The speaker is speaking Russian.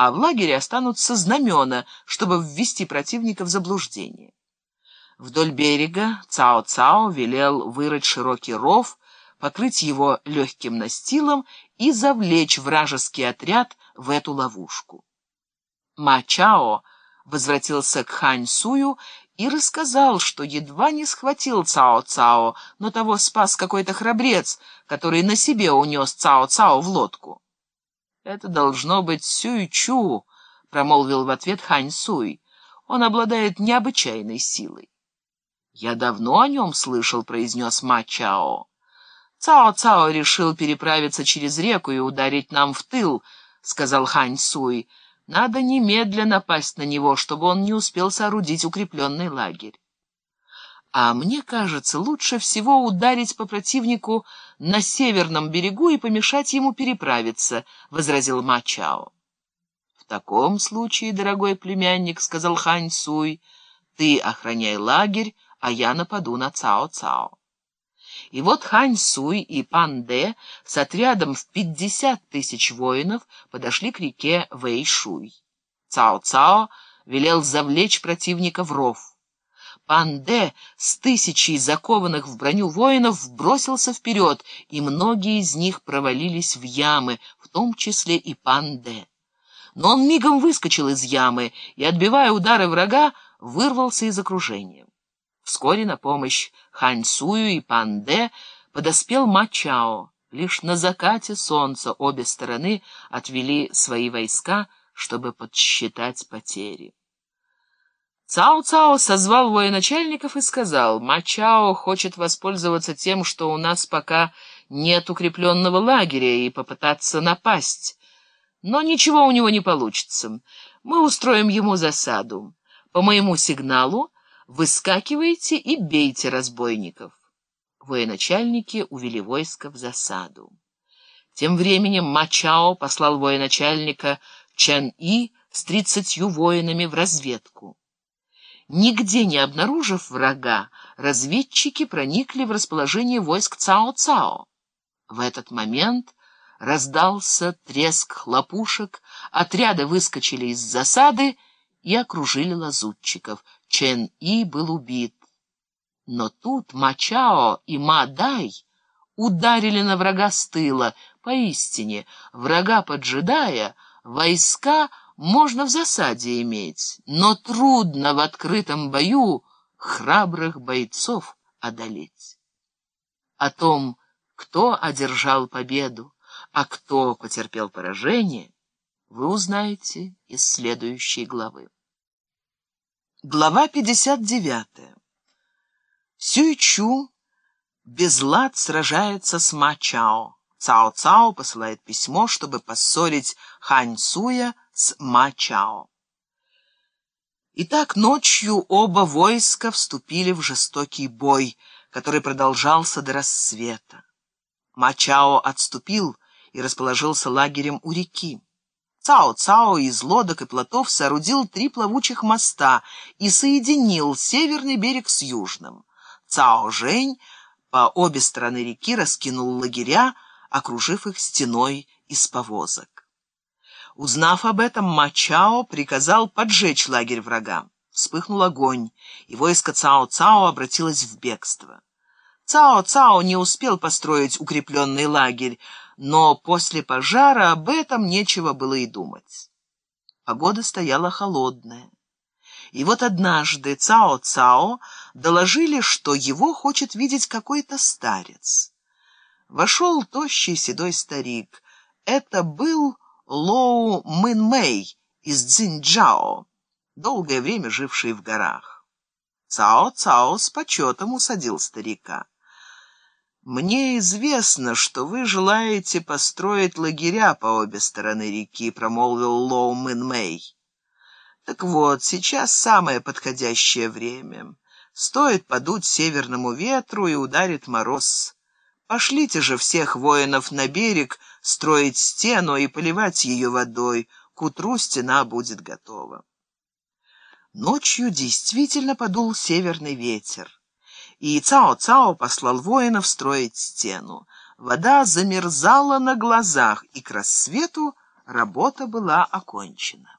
а в лагере останутся знамена, чтобы ввести противника в заблуждение. Вдоль берега Цао-Цао велел вырыть широкий ров, покрыть его легким настилом и завлечь вражеский отряд в эту ловушку. Ма-Чао возвратился к Хань-Сую и рассказал, что едва не схватил Цао-Цао, но того спас какой-то храбрец, который на себе унес Цао-Цао в лодку. «Это должно быть Сюй-Чу», — промолвил в ответ Хань-Суй. «Он обладает необычайной силой». «Я давно о нем слышал», — произнес Ма-Чао. «Цао-Цао решил переправиться через реку и ударить нам в тыл», — сказал Хань-Суй. «Надо немедленно напасть на него, чтобы он не успел соорудить укрепленный лагерь». «А мне кажется, лучше всего ударить по противнику на северном берегу и помешать ему переправиться», — возразил Ма-Чао. «В таком случае, дорогой племянник», — сказал Хань-Суй, — «ты охраняй лагерь, а я нападу на Цао-Цао. И вот Хань Суй и Пан Дэ с отрядом в пятьдесят тысяч воинов подошли к реке Вэйшуй. Цао-Цао велел завлечь противника в ров. Пан Дэ с тысячей закованных в броню воинов бросился вперед, и многие из них провалились в ямы, в том числе и Пан Дэ. Но он мигом выскочил из ямы и, отбивая удары врага, вырвался из окружения. Вскоре на помощь Хань Сую и Пан Дэ подоспел Ма Чао. Лишь на закате солнца обе стороны отвели свои войска, чтобы подсчитать потери. Цао-Цао созвал военачальников и сказал, «Мачао хочет воспользоваться тем, что у нас пока нет укрепленного лагеря, и попытаться напасть. Но ничего у него не получится. Мы устроим ему засаду. По моему сигналу выскакивайте и бейте разбойников. Военачальники увели войско в засаду. Тем временем Мачао послал военачальника Чан-И с тридцатью воинами в разведку. Нигде не обнаружив врага, разведчики проникли в расположение войск Цао-Цао. В этот момент раздался треск хлопушек, отряды выскочили из засады и окружили лазутчиков — Чен И был убит. Но тут Мачао и Мадай ударили на врага с тыла. Поистине, врага поджидая, войска можно в засаде иметь, но трудно в открытом бою храбрых бойцов одолеть. О том, кто одержал победу, а кто потерпел поражение, вы узнаете из следующей главы. Глава 59. Сюйчу без лад сражается с Ма Чао. Цао Цао посылает письмо, чтобы поссорить Хань Суя с Ма Чао. Итак, ночью оба войска вступили в жестокий бой, который продолжался до рассвета. Ма Чао отступил и расположился лагерем у реки. Цао-Цао из лодок и плотов соорудил три плавучих моста и соединил северный берег с южным. Цао-Жень по обе стороны реки раскинул лагеря, окружив их стеной из повозок. Узнав об этом, Мачао приказал поджечь лагерь врага. Вспыхнул огонь, и войско Цао-Цао обратилось в бегство. Цао-Цао не успел построить укрепленный лагерь, но после пожара об этом нечего было и думать. Погода стояла холодная. И вот однажды Цао-Цао доложили, что его хочет видеть какой-то старец. Вошел тощий седой старик. Это был Лоу Мын Мэй из Цзиньчжао, долгое время живший в горах. Цао-Цао с почетом усадил старика. «Мне известно, что вы желаете построить лагеря по обе стороны реки», — промолвил Лоу Мэн Мэй. «Так вот, сейчас самое подходящее время. Стоит подуть северному ветру и ударит мороз. Пошлите же всех воинов на берег строить стену и поливать ее водой. К утру стена будет готова». Ночью действительно подул северный ветер и Цао-Цао послал воинов строить стену. Вода замерзала на глазах и к рассвету Работа была окончена.